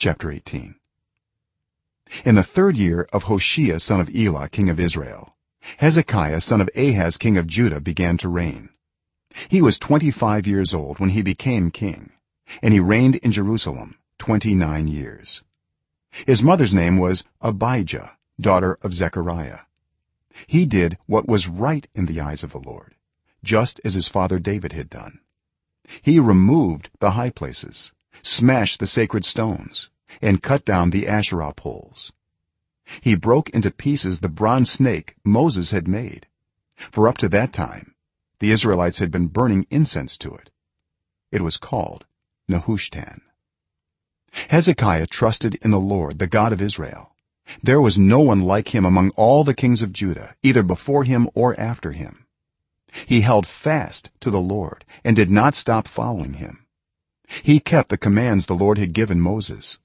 chapter 18 in the third year of hoshea son of elah king of israel hezekiah son of ahaz king of judah began to reign. He was 25 years old when he became king and he reigned in jerusalem 29 years. His mother's name was abijah daughter of zechariah. He did what was right in the eyes of the lord just as his father david had done. He removed the high places smashed the sacred stones and cut down the asherah poles. He broke into pieces the bronze snake moses had made. For up to that time the israelites had been burning incense to it. It was called nehushtan. Hezekiah trusted in the lord the god of israel. There was no one like him among all the kings of judah either before him or after him. He held fast to the lord and did not stop following him he kept the commands the lord had given moses.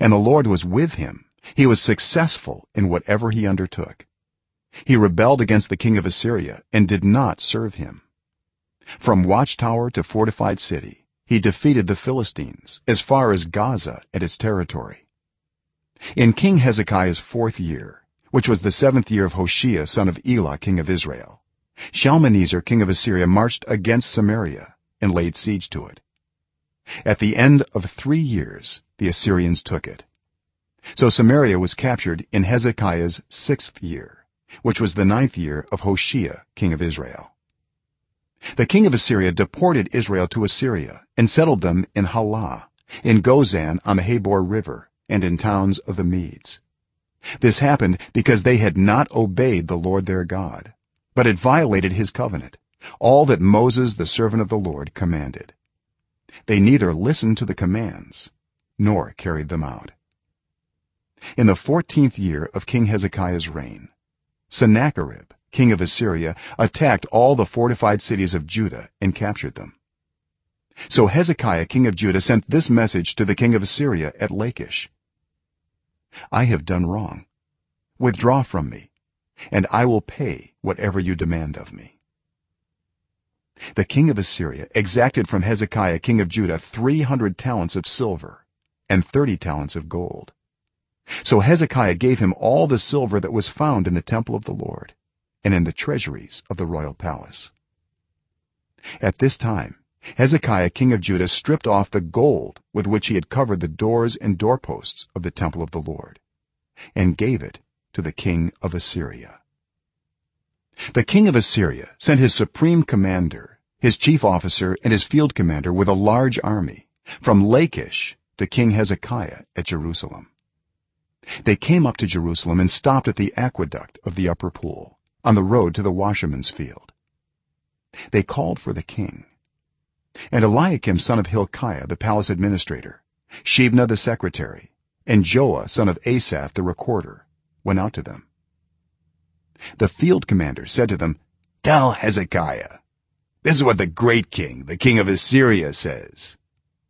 And the lord was with him. He was successful in whatever he undertook. He rebelled against the king of assyria and did not serve him. From watchtower to fortified city he defeated the philistines as far as gaza and its territory. In king hezekiah's 4th year which was the 7th year of hoshea son of elah king of israel shalmaneser king of assyria marched against samaria and laid siege to it at the end of 3 years the assyrians took it. So samaria was captured in hezekiah's 6th year which was the ninth year of hoshea king of israel. The king of assyria deported israel to assyria and settled them in halah in gozan on the habor river and in towns of the medes. This happened because they had not obeyed the lord their god but had violated his covenant all that moses the servant of the lord commanded they neither listened to the commands nor carried them out. In the 14th year of king hezekiah's reign sennacherib king of assyria attacked all the fortified cities of judah and captured them. So hezekiah king of judah sent this message to the king of assyria at lachish. I have done wrong. Withdraw from me and i will pay whatever you demand of me the king of assyria exacted from hezekiah king of judah 300 talents of silver and 30 talents of gold. So hezekiah gave him all the silver that was found in the temple of the lord and in the treasuries of the royal palace. At this time hezekiah king of judah stripped off the gold with which he had covered the doors and doorposts of the temple of the lord and gave it to the king of assyria the king of assyria sent his supreme commander his chief officer and his field commander with a large army from lachish to king hezekiah at jerusalem. They came up to jerusalem and stopped at the aqueduct of the upper pool on the road to the washerman's field. They called for the king and eliakim son of hilkiah the palace administrator shebna the secretary and joah son of asaph the recorder went out to them the field commander said to them tell hezekiah. This is what the great king the king of assyria says.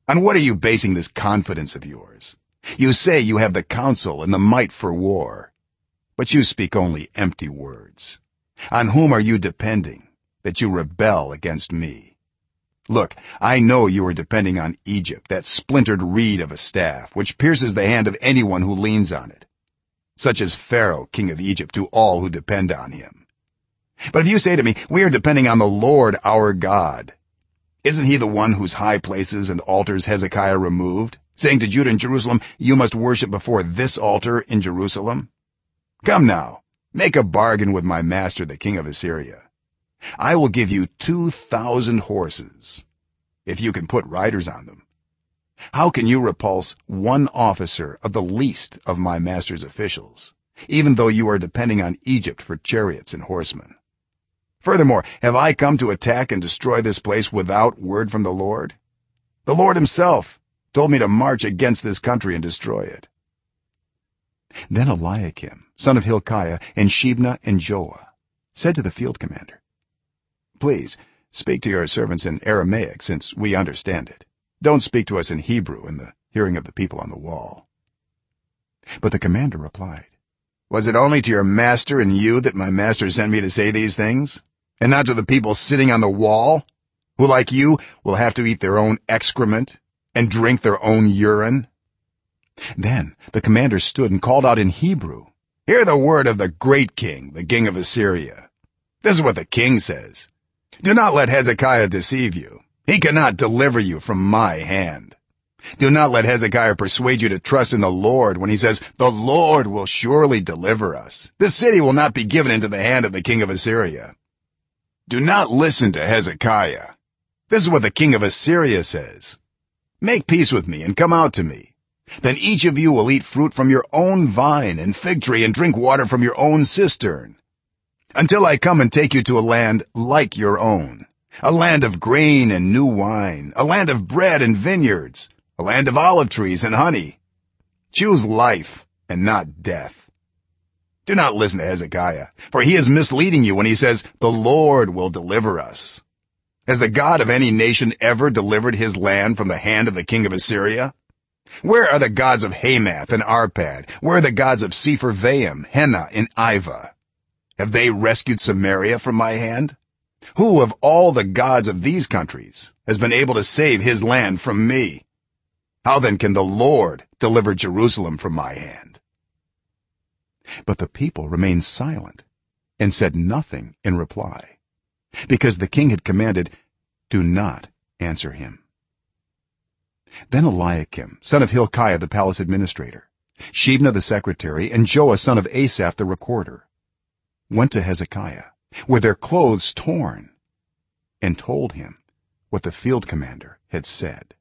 On what are you basing this confidence of yours? You say you have the counsel and the might for war but you speak only empty words. On whom are you depending that you rebel against me? Look i know you are depending on egypt that splintered reed of a staff which pierces the hand of anyone who leans on it such as pharaoh king of egypt to all who depend on him. But if you say to me we are depending on the lord our god isn't he the one whose high places and altars hezekiah removed saying to judah and jerusalem you must worship before this altar in jerusalem come now make a bargain with my master the king of assyria. I will give you 2000 horses if you can put riders on them how can you repulse one officer of the least of my master's officials even though you are depending on egypt for chariots and horsemen? Furthermore have i come to attack and destroy this place without word from the lord? The lord himself told me to march against this country and destroy it. Then eliakim son of hilkiah and shebna and joah said to the field commander please speak to your servants in aramaic since we understand it don't speak to us in hebrew in the hearing of the people on the wall. But the commander replied was it only to your master and you that my master sent me to say these things and not to the people sitting on the wall who like you will have to eat their own excrement and drink their own urine? Then the commander stood and called out in hebrew hear the word of the great king the king of assyria. This is what the king says. Do not let hezekiah deceive you he cannot deliver you from my hand. Do not let hezekiah persuade you to trust in the lord when he says the lord will surely deliver us. The city will not be given into the hand of the king of assyria. Do not listen to hezekiah. This is what the king of assyria says. Make peace with me and come out to me. Then each of you will eat fruit from your own vine and fig tree and drink water from your own cistern until i come and take you to a land like your own a land of grain and new wine a land of bread and vineyards a land of olive trees and honey. Choose life and not death. Do not listen to hezekiah for he is misleading you when he says the lord will deliver us. Has the god of any nation ever delivered his land from the hand of the king of assyria? Where are the gods of hamath and arpad? Where are the gods of sepharvaim hena and ivah have they rescued samaria from my hand who of all the gods of these countries has been able to save his land from me? How then can the lord deliver jerusalem from my hand? But the people remained silent and said nothing in reply because the king had commanded do not answer him. Then eliakim son of hilkiah the palace administrator shebna the secretary and joah son of asaph the recorder went to hezekiah with their clothes torn and told him what the field commander had said